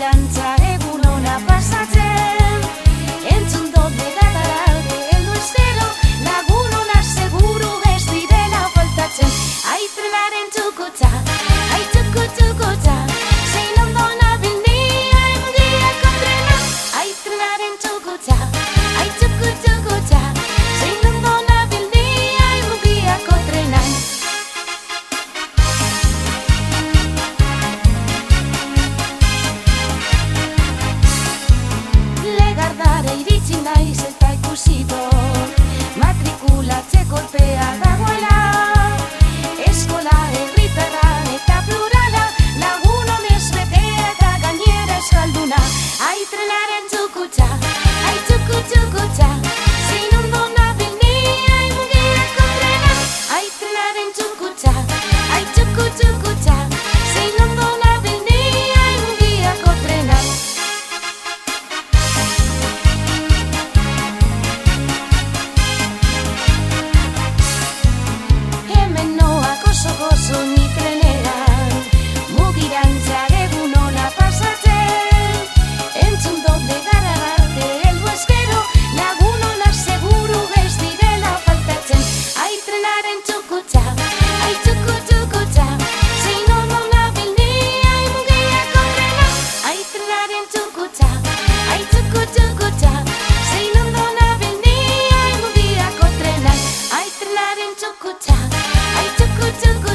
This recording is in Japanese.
现在 golpe ちょこちゃん。いちょこちょこ